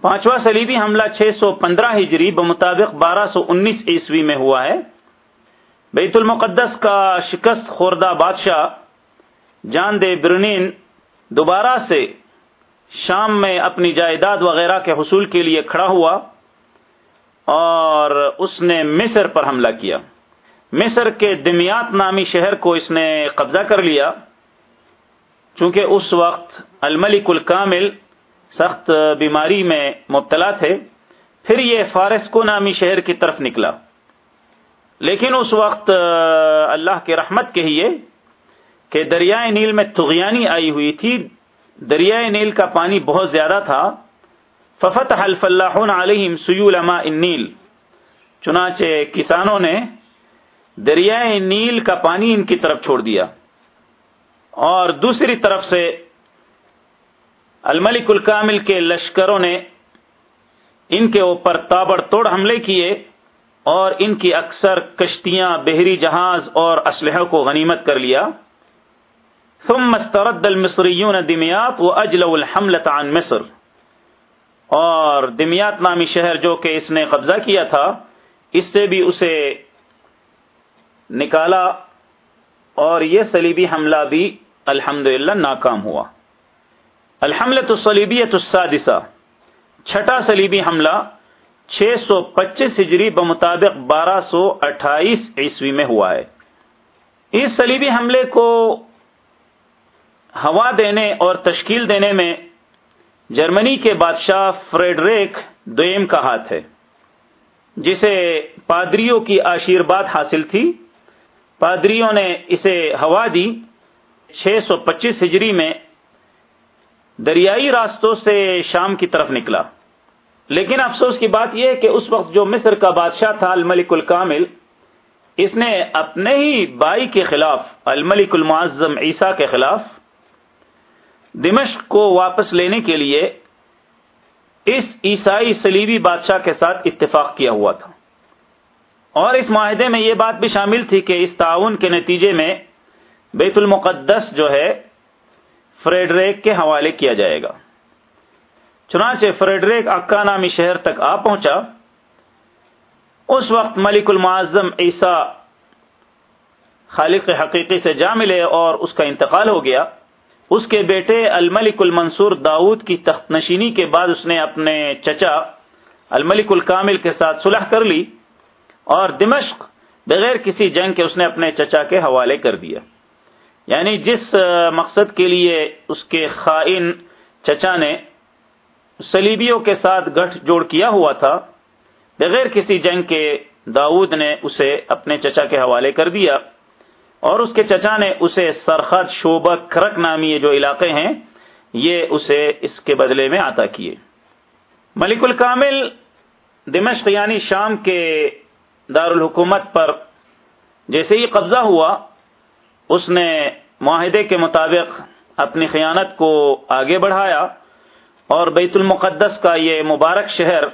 پانچواں سلیبی حملہ چھ سو پندرہ ہجری بمطابق بارہ سو انیس عیسوی میں ہوا ہے۔ بیت المقدس کا شکست خوردہ بادشاہ جان دے برنین دوبارہ سے شام میں اپنی جائیداد وغیرہ کے حصول کے لیے کھڑا ہوا اور اس نے مصر پر حملہ کیا۔ مصر کے دمیات نامی شہر کو اس نے قبضہ کر لیا۔ چونکہ اس وقت الملک الکامل سخت بیماری میں مبتلا تھے، پھر یہ فارس کو نامی شہر کی طرف نکلا۔ لیکن اس وقت اللہ کی رحمت کہیے کہ دریائے نیل میں تغیانی آئی ہوئی تھی، دریائے نیل کا پانی بہت زیادہ تھا۔ ففت حلف اللہ علیہم سیول نیل چنانچہ کسانوں نے دریائے نیل کا پانی ان کی طرف چھوڑ دیا۔ اور دوسری طرف سے الملک الکامل کے لشکروں نے ان کے اوپر تابڑ توڑ حملے کیے اور ان کی اکثر کشتیاں بحری جہاز اور اسلحہ کو غنیمت کر لیا۔ ثم استرد المصریون دمیات و اجل الحملت عن مصر۔ اور دمیات نامی شہر جو کہ اس نے قبضہ کیا تھا، اس سے بھی اسے نکالا اور یہ سلیبی حملہ بھی الحمد ناکام ہوا۔ الحملت الصلیبیت السادسہ، چھٹا سلیبی حملہ، چھ سو پچیس ہجری بمطابق بارہ سو اٹھائیس عیسوی میں ہوا ہے۔ اس سلیبی حملے کو ہوا دینے اور تشکیل دینے میں جرمنی کے بادشاہ فریڈریک دویم کا ہاتھ ہے، جسے پادریوں کی آشیرواد حاصل تھی۔ پادریوں نے اسے ہوا دی، چھ سو پچیس ہجری میں دریائی راستوں سے شام کی طرف نکلا۔ لیکن افسوس کی بات یہ ہے کہ اس وقت جو مصر کا بادشاہ تھا الملک الکامل، اس نے اپنے ہی بائی کے خلاف، الملک المعظم عیسیٰ کے خلاف دمشق کو واپس لینے کے لیے اس عیسائی سلیبی بادشاہ کے ساتھ اتفاق کیا ہوا تھا۔ اور اس معاہدے میں یہ بات بھی شامل تھی کہ اس تعاون کے نتیجے میں بیت المقدس جو ہے فریڈریک کے حوالے کیا جائے گا۔ چنانچہ فریڈریک اکا نامی شہر تک آ پہنچا۔ اس وقت ملک المعظم عیسیٰ خالق حقیقی سے جا ملے اور اس کا انتقال ہو گیا۔ اس کے بیٹے الملک المنصور داؤد کی تخت نشینی کے بعد اس نے اپنے چچا الملک الکامل کے ساتھ صلح کر لی اور دمشق بغیر کسی جنگ کے اس نے اپنے چچا کے حوالے کر دیا۔ یعنی جس مقصد کے لیے اس کے خائن چچا نے سلیبیوں کے ساتھ گٹھ جوڑ کیا ہوا تھا، بغیر کسی جنگ کے داؤد نے اسے اپنے چچا کے حوالے کر دیا اور اس کے چچا نے اسے سرخط شوبہ کرک نامی جو علاقے ہیں، یہ اسے اس کے بدلے میں عطا کیے۔ ملک الکامل دمشق یعنی شام کے دارالحکومت پر جیسے ہی قبضہ ہوا اس نے معاہدے کے مطابق اپنی خیانت کو آگے بڑھایا اور بیت المقدس کا یہ مبارک شہر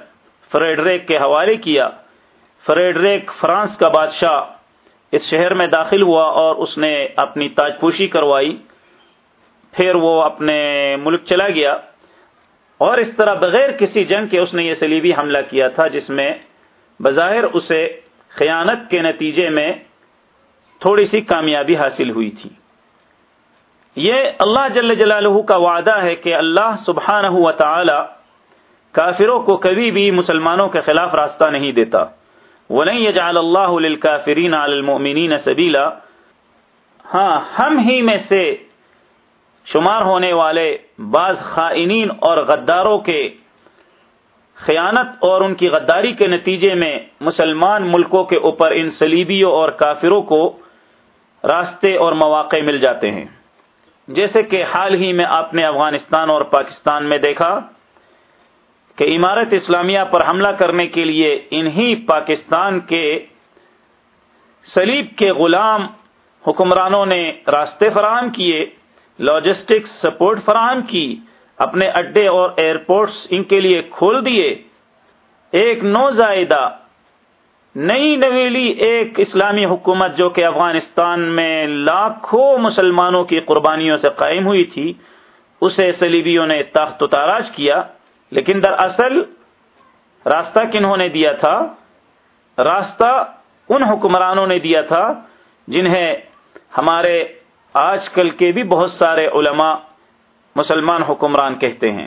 فریڈریک کے حوالے کیا۔ فریڈریک فرانس کا بادشاہ اس شہر میں داخل ہوا اور اس نے اپنی تاج پوشی کروائی۔ پھر وہ اپنے ملک چلا گیا۔ اور اس طرح بغیر کسی جنگ کے اس نے یہ سلیبی حملہ کیا تھا جس میں بظاہر اسے خیانت کے نتیجے میں تھوڑی سی کامیابی حاصل ہوئی تھی۔ یہ اللہ جل جلالہ کا وعدہ ہے کہ اللہ سبحانہ و تعالی کافروں کو کبھی بھی مسلمانوں کے خلاف راستہ نہیں دیتا۔ يَجْعَلَ اللَّهُ لِلْكَافِرِينَ عَلَى الْمُؤْمِنِينَ سَبِيلًا۔ ہاں ہم ہی میں سے شمار ہونے والے بعض خائنین اور غداروں کے خیانت اور ان کی غداری کے نتیجے میں مسلمان ملکوں کے اوپر ان سلیبیوں اور کافروں کو راستے اور مواقع مل جاتے ہیں۔ جیسے کہ حال ہی میں آپ نے افغانستان اور پاکستان میں دیکھا کہ عمارت اسلامیہ پر حملہ کرنے کے لیے انہی پاکستان کے سلیب کے غلام حکمرانوں نے راستے فراہم کیے لاجسٹک سپورٹ فراہم کی، اپنے اڈے اور ایئرپورٹس ان کے لیے کھول دیے۔ ایک نوزائیدہ نئی نویلی ایک اسلامی حکومت جو کہ افغانستان میں لاکھوں مسلمانوں کی قربانیوں سے قائم ہوئی تھی، اسے سلیبیوں نے تخت و تاراج کیا، لیکن دراصل راستہ کنہوں نے دیا تھا؟ راستہ ان حکمرانوں نے دیا تھا جنہیں ہمارے آج کل کے بھی بہت سارے علماء مسلمان حکمران کہتے ہیں۔